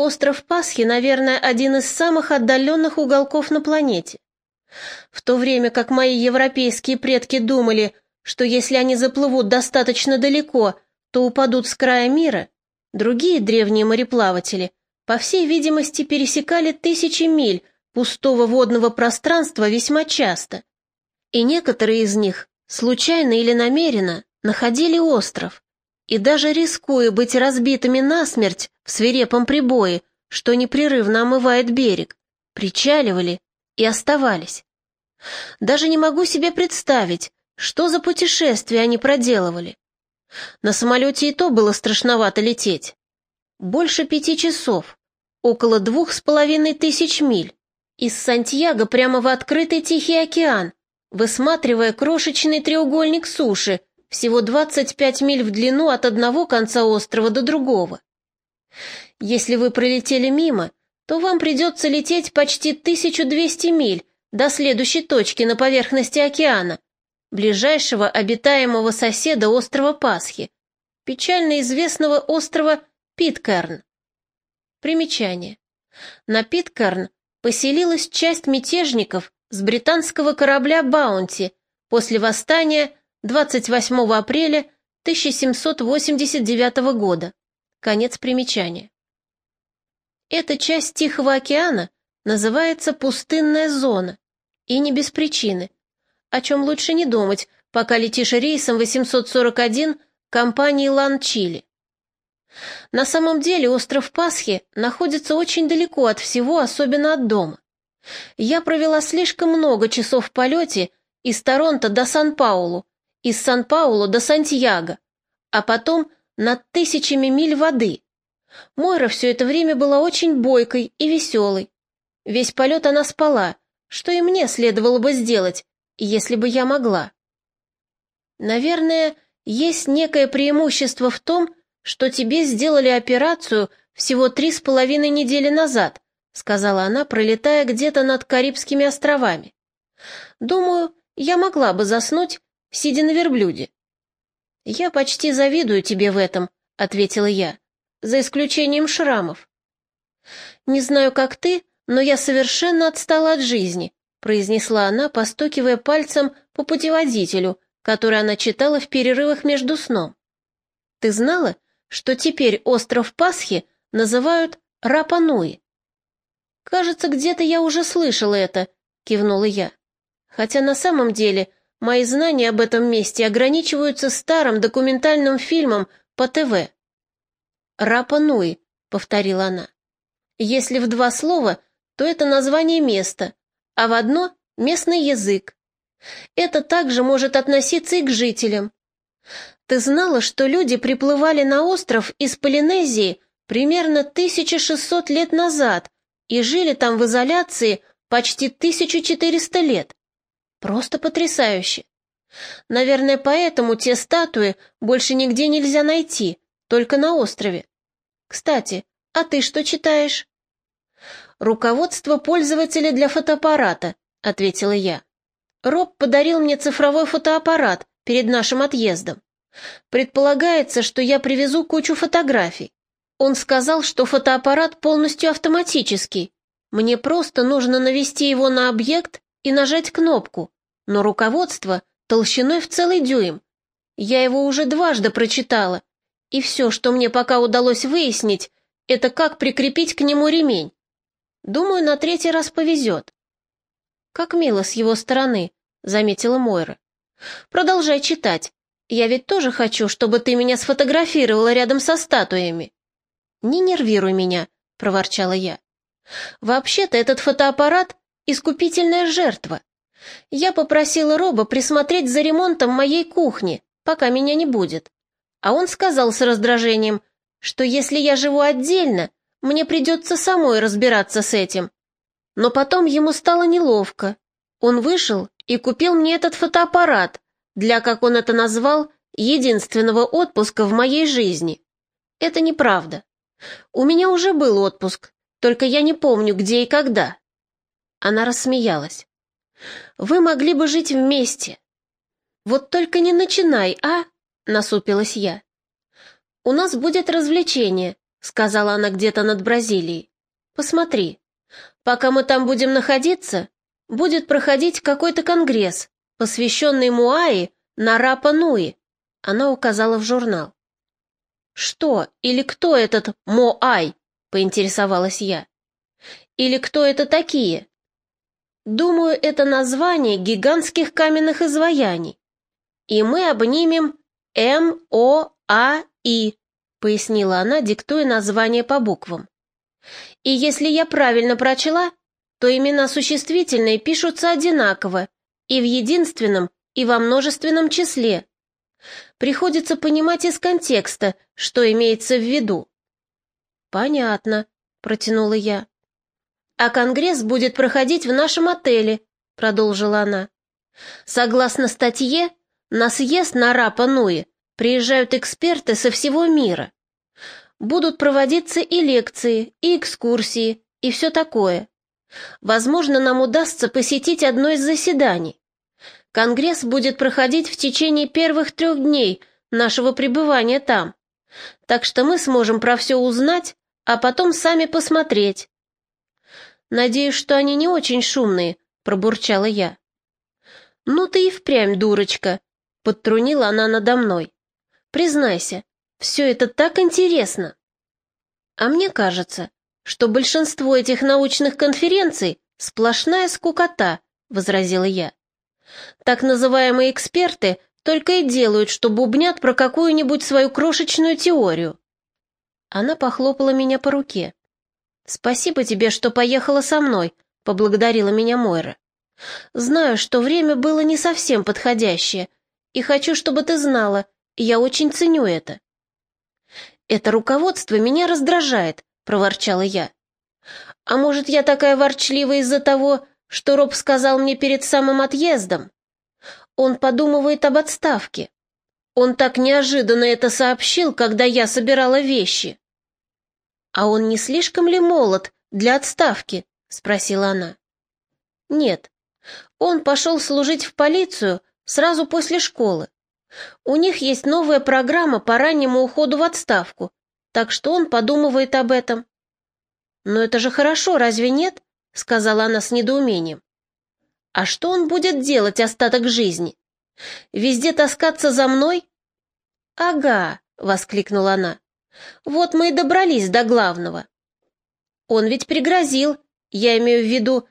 Остров Пасхи, наверное, один из самых отдаленных уголков на планете. В то время как мои европейские предки думали, что если они заплывут достаточно далеко, то упадут с края мира, другие древние мореплаватели, по всей видимости, пересекали тысячи миль пустого водного пространства весьма часто. И некоторые из них, случайно или намеренно, находили остров, и даже рискуя быть разбитыми насмерть в свирепом прибое, что непрерывно омывает берег, причаливали и оставались. Даже не могу себе представить, что за путешествие они проделывали. На самолете и то было страшновато лететь. Больше пяти часов, около двух с половиной тысяч миль, из Сантьяго прямо в открытый Тихий океан, высматривая крошечный треугольник суши, всего 25 миль в длину от одного конца острова до другого. Если вы пролетели мимо, то вам придется лететь почти 1200 миль до следующей точки на поверхности океана, ближайшего обитаемого соседа острова Пасхи, печально известного острова Питкерн. Примечание. На Питкерн поселилась часть мятежников с британского корабля «Баунти» после восстания 28 апреля 1789 года. Конец примечания. Эта часть Тихого океана называется пустынная зона, и не без причины, о чем лучше не думать, пока летишь рейсом 841 компании «Лан-Чили». На самом деле остров Пасхи находится очень далеко от всего, особенно от дома. Я провела слишком много часов в полете из Торонто до Сан-Паулу, из Сан-Паулу до Сантьяго, а потом над тысячами миль воды. Мойра все это время была очень бойкой и веселой. Весь полет она спала, что и мне следовало бы сделать, если бы я могла. Наверное, есть некое преимущество в том, что тебе сделали операцию всего три с половиной недели назад, сказала она, пролетая где-то над Карибскими островами. Думаю, я могла бы заснуть, сидя на верблюде. Я почти завидую тебе в этом, ответила я, за исключением шрамов. Не знаю, как ты, но я совершенно отстала от жизни, произнесла она, постукивая пальцем по путеводителю, который она читала в перерывах между сном. Ты знала, что теперь остров Пасхи называют Рапануи. «Кажется, где-то я уже слышала это», — кивнула я. «Хотя на самом деле мои знания об этом месте ограничиваются старым документальным фильмом по ТВ». «Рапануи», — повторила она. «Если в два слова, то это название места, а в одно — местный язык. Это также может относиться и к жителям. Ты знала, что люди приплывали на остров из Полинезии примерно 1600 лет назад и жили там в изоляции почти 1400 лет? Просто потрясающе. Наверное, поэтому те статуи больше нигде нельзя найти, только на острове. Кстати, а ты что читаешь? Руководство пользователя для фотоаппарата, ответила я. Роб подарил мне цифровой фотоаппарат перед нашим отъездом. Предполагается, что я привезу кучу фотографий. Он сказал, что фотоаппарат полностью автоматический. Мне просто нужно навести его на объект и нажать кнопку, но руководство толщиной в целый дюйм. Я его уже дважды прочитала, и все, что мне пока удалось выяснить, это как прикрепить к нему ремень. Думаю, на третий раз повезет. Как мило с его стороны, заметила Мойра. Продолжай читать. Я ведь тоже хочу, чтобы ты меня сфотографировала рядом со статуями. Не нервируй меня, проворчала я. Вообще-то этот фотоаппарат — искупительная жертва. Я попросила Роба присмотреть за ремонтом моей кухни, пока меня не будет. А он сказал с раздражением, что если я живу отдельно, мне придется самой разбираться с этим. Но потом ему стало неловко. Он вышел и купил мне этот фотоаппарат, для, как он это назвал, единственного отпуска в моей жизни. Это неправда. У меня уже был отпуск, только я не помню, где и когда. Она рассмеялась. Вы могли бы жить вместе. Вот только не начинай, а? Насупилась я. У нас будет развлечение, — сказала она где-то над Бразилией. «Посмотри, пока мы там будем находиться, будет проходить какой-то конгресс, посвященный Муаи на Рапа-Нуи». Она указала в журнал. «Что или кто этот Моай?» — поинтересовалась я. «Или кто это такие?» «Думаю, это название гигантских каменных изваяний. И мы обнимем М-О-А-И», — пояснила она, диктуя название по буквам. «И если я правильно прочла, то имена существительные пишутся одинаково, и в единственном, и во множественном числе. Приходится понимать из контекста, что имеется в виду». «Понятно», — протянула я. «А конгресс будет проходить в нашем отеле», — продолжила она. «Согласно статье, на съезд на Рапа-Нуи приезжают эксперты со всего мира. Будут проводиться и лекции, и экскурсии, и все такое. Возможно, нам удастся посетить одно из заседаний. Конгресс будет проходить в течение первых трех дней нашего пребывания там. Так что мы сможем про все узнать, а потом сами посмотреть. Надеюсь, что они не очень шумные, пробурчала я. Ну ты и впрямь дурочка, подтрунила она надо мной. Признайся, все это так интересно. А мне кажется, что большинство этих научных конференций сплошная скукота, возразила я. Так называемые эксперты только и делают, что бубнят про какую-нибудь свою крошечную теорию. Она похлопала меня по руке. «Спасибо тебе, что поехала со мной», — поблагодарила меня Мойра. «Знаю, что время было не совсем подходящее, и хочу, чтобы ты знала, я очень ценю это». «Это руководство меня раздражает», — проворчала я. «А может, я такая ворчливая из-за того, что Роб сказал мне перед самым отъездом? Он подумывает об отставке. Он так неожиданно это сообщил, когда я собирала вещи». «А он не слишком ли молод для отставки?» — спросила она. «Нет. Он пошел служить в полицию сразу после школы. У них есть новая программа по раннему уходу в отставку, так что он подумывает об этом. «Но это же хорошо, разве нет?» — сказала она с недоумением. «А что он будет делать остаток жизни? Везде таскаться за мной?» «Ага», — воскликнула она. «Вот мы и добрались до главного». «Он ведь пригрозил, я имею в виду,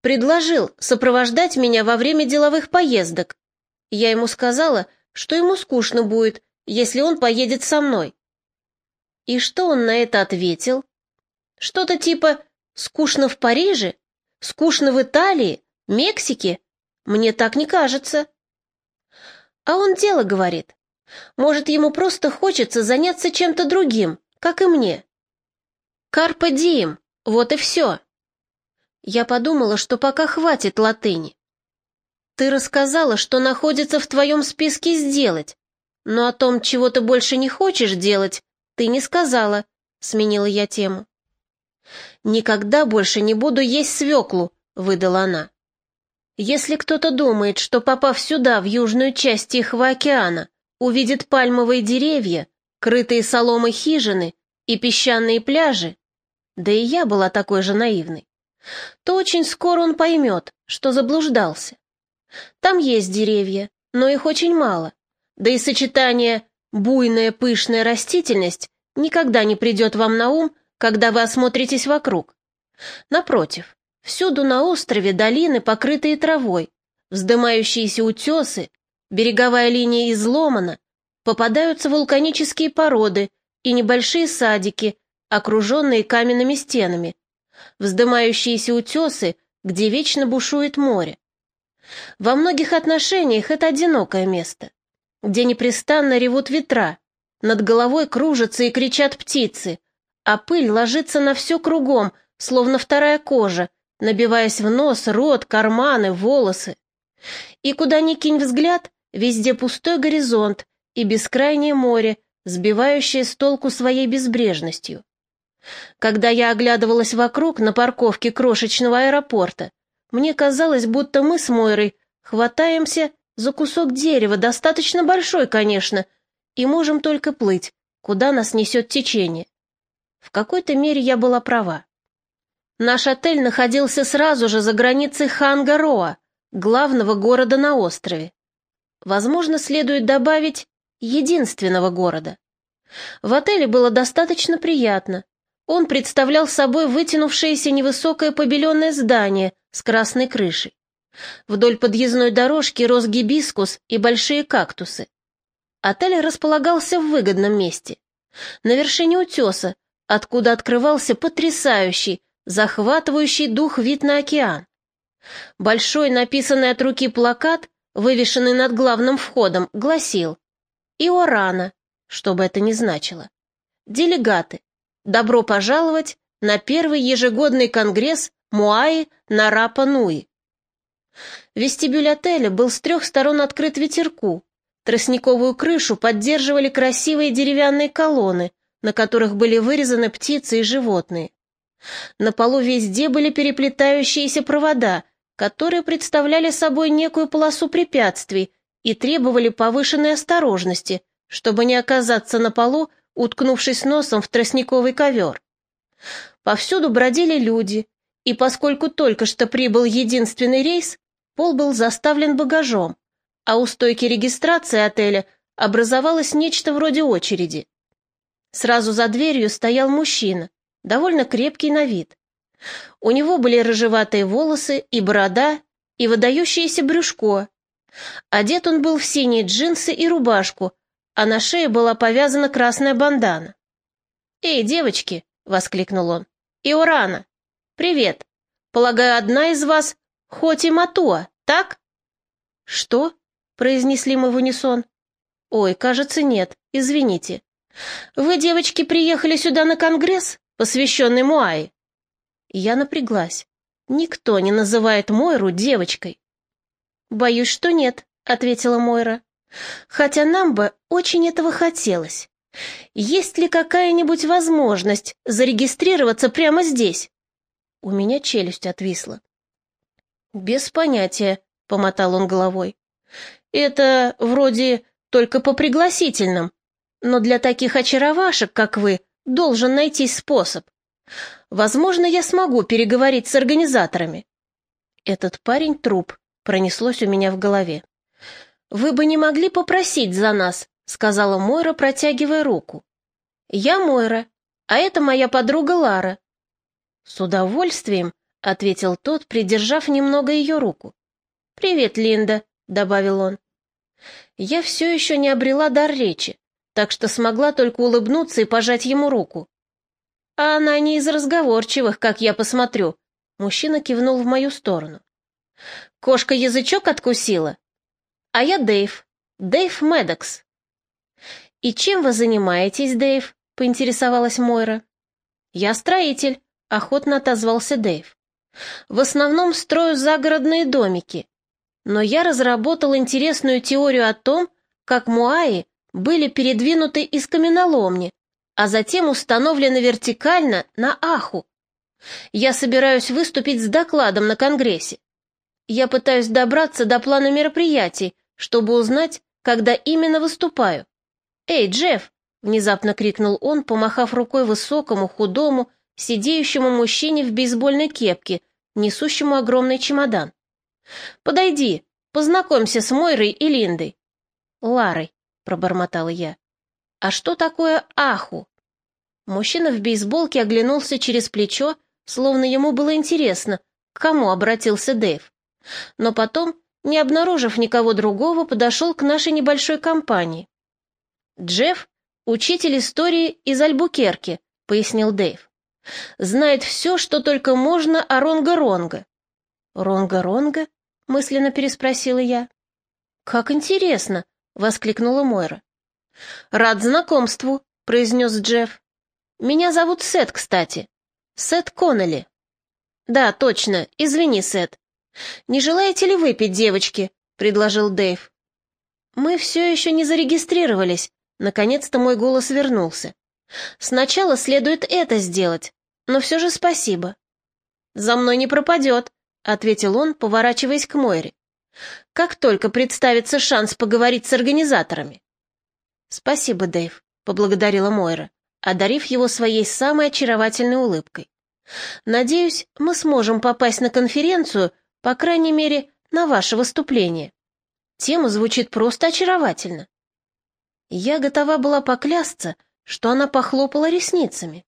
предложил сопровождать меня во время деловых поездок. Я ему сказала, что ему скучно будет, если он поедет со мной. И что он на это ответил? Что-то типа «скучно в Париже», «скучно в Италии», «Мексике»? Мне так не кажется. А он дело говорит. Может, ему просто хочется заняться чем-то другим, как и мне. Карпа дием, вот и все. Я подумала, что пока хватит латыни. Ты рассказала, что находится в твоем списке сделать, но о том, чего ты больше не хочешь делать, ты не сказала, сменила я тему. Никогда больше не буду есть свеклу, выдала она. Если кто-то думает, что попав сюда, в южную часть Тихого океана, увидит пальмовые деревья, крытые соломой хижины и песчаные пляжи, да и я была такой же наивной, то очень скоро он поймет, что заблуждался. Там есть деревья, но их очень мало. Да и сочетание «буйная пышная растительность» никогда не придет вам на ум, когда вы осмотритесь вокруг. Напротив, всюду на острове долины, покрытые травой, вздымающиеся утесы, береговая линия изломана, попадаются вулканические породы и небольшие садики, окруженные каменными стенами, вздымающиеся утесы, где вечно бушует море. Во многих отношениях это одинокое место, где непрестанно ревут ветра, над головой кружатся и кричат птицы, а пыль ложится на все кругом, словно вторая кожа, набиваясь в нос, рот, карманы, волосы. И куда ни кинь взгляд, везде пустой горизонт и бескрайнее море, сбивающее с толку своей безбрежностью. Когда я оглядывалась вокруг на парковке крошечного аэропорта, мне казалось, будто мы с Мойрой хватаемся за кусок дерева, достаточно большой, конечно, и можем только плыть, куда нас несет течение. В какой-то мере я была права. Наш отель находился сразу же за границей Хангароа, главного города на острове. Возможно, следует добавить единственного города. В отеле было достаточно приятно. Он представлял собой вытянувшееся невысокое побеленное здание с красной крышей. Вдоль подъездной дорожки рос гибискус и большие кактусы. Отель располагался в выгодном месте. На вершине утеса, откуда открывался потрясающий, захватывающий дух вид на океан. Большой написанный от руки плакат, вывешенный над главным входом, гласил «Иорана», что бы это ни значило. «Делегаты, добро пожаловать на первый ежегодный конгресс Муаи на Рапа-Нуи». Вестибюль отеля был с трех сторон открыт ветерку. Тростниковую крышу поддерживали красивые деревянные колонны, на которых были вырезаны птицы и животные. На полу везде были переплетающиеся провода, которые представляли собой некую полосу препятствий и требовали повышенной осторожности, чтобы не оказаться на полу, уткнувшись носом в тростниковый ковер. Повсюду бродили люди, и поскольку только что прибыл единственный рейс, пол был заставлен багажом, а у стойки регистрации отеля образовалось нечто вроде очереди. Сразу за дверью стоял мужчина, довольно крепкий на вид. У него были рыжеватые волосы и борода, и выдающееся брюшко. Одет он был в синие джинсы и рубашку, а на шее была повязана красная бандана. «Эй, девочки!» — воскликнул он. «Иорана! Привет! Полагаю, одна из вас Хоти Матуа, так?» «Что?» — произнесли мы в унисон. «Ой, кажется, нет, извините. Вы, девочки, приехали сюда на конгресс, посвященный Муае?» Я напряглась. Никто не называет Мойру девочкой. «Боюсь, что нет», — ответила Мойра. «Хотя нам бы очень этого хотелось. Есть ли какая-нибудь возможность зарегистрироваться прямо здесь?» У меня челюсть отвисла. «Без понятия», — помотал он головой. «Это вроде только по пригласительным, но для таких очаровашек, как вы, должен найтись способ. Возможно, я смогу переговорить с организаторами». «Этот парень труп», — пронеслось у меня в голове. «Вы бы не могли попросить за нас», — сказала Мойра, протягивая руку. «Я Мойра, а это моя подруга Лара». «С удовольствием», — ответил тот, придержав немного ее руку. «Привет, Линда», — добавил он. Я все еще не обрела дар речи, так что смогла только улыбнуться и пожать ему руку. «А она не из разговорчивых, как я посмотрю», — мужчина кивнул в мою сторону. «Кошка язычок откусила?» «А я Дэйв, Дэйв Медокс». «И чем вы занимаетесь, Дэйв?» — поинтересовалась Мойра. «Я строитель», — охотно отозвался Дэйв. «В основном строю загородные домики. Но я разработал интересную теорию о том, как муаи были передвинуты из каменоломни, а затем установлены вертикально на Аху. Я собираюсь выступить с докладом на Конгрессе. Я пытаюсь добраться до плана мероприятий, чтобы узнать, когда именно выступаю. «Эй, Джефф!» — внезапно крикнул он, помахав рукой высокому, худому, сидеющему мужчине в бейсбольной кепке, несущему огромный чемодан. «Подойди, познакомься с Мойрой и Линдой». «Ларой», — пробормотала я. «А что такое аху?» Мужчина в бейсболке оглянулся через плечо, словно ему было интересно, к кому обратился Дэйв. Но потом, не обнаружив никого другого, подошел к нашей небольшой компании. «Джефф — учитель истории из Альбукерки», — пояснил Дэйв. «Знает все, что только можно о Ронга-Ронга». «Ронга-Ронга?» — мысленно переспросила я. «Как интересно!» — воскликнула Мойра. «Рад знакомству», — произнес Джефф. «Меня зовут Сет, кстати. Сет Коннелли». «Да, точно. Извини, Сет. Не желаете ли выпить, девочки?» — предложил Дэйв. «Мы все еще не зарегистрировались». Наконец-то мой голос вернулся. «Сначала следует это сделать, но все же спасибо». «За мной не пропадет», — ответил он, поворачиваясь к Мойре. «Как только представится шанс поговорить с организаторами». «Спасибо, Дэйв», — поблагодарила Мойра. одарив его своей самой очаровательной улыбкой. «Надеюсь, мы сможем попасть на конференцию, по крайней мере, на ваше выступление. Тема звучит просто очаровательно». Я готова была поклясться, что она похлопала ресницами.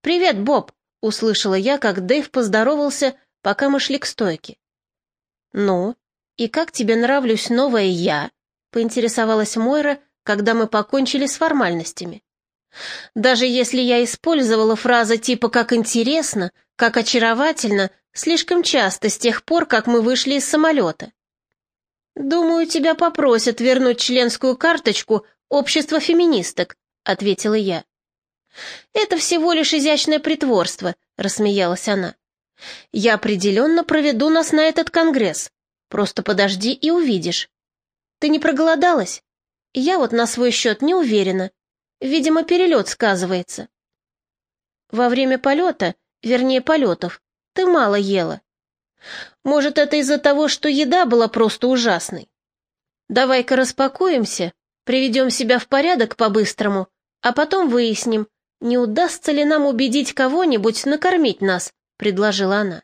«Привет, Боб!» — услышала я, как Дэйв поздоровался, пока мы шли к стойке. «Ну, и как тебе нравлюсь новая я?» — поинтересовалась Мойра, когда мы покончили с формальностями. Даже если я использовала фразы типа «как интересно», «как очаровательно», слишком часто с тех пор, как мы вышли из самолета. «Думаю, тебя попросят вернуть членскую карточку общества феминисток», — ответила я. «Это всего лишь изящное притворство», — рассмеялась она. «Я определенно проведу нас на этот конгресс. Просто подожди и увидишь. Ты не проголодалась? Я вот на свой счет не уверена. Видимо, перелет сказывается. Во время полета, вернее полетов, ты мало ела. Может, это из-за того, что еда была просто ужасной. Давай-ка распакуемся, приведем себя в порядок по-быстрому, а потом выясним, не удастся ли нам убедить кого-нибудь накормить нас, предложила она.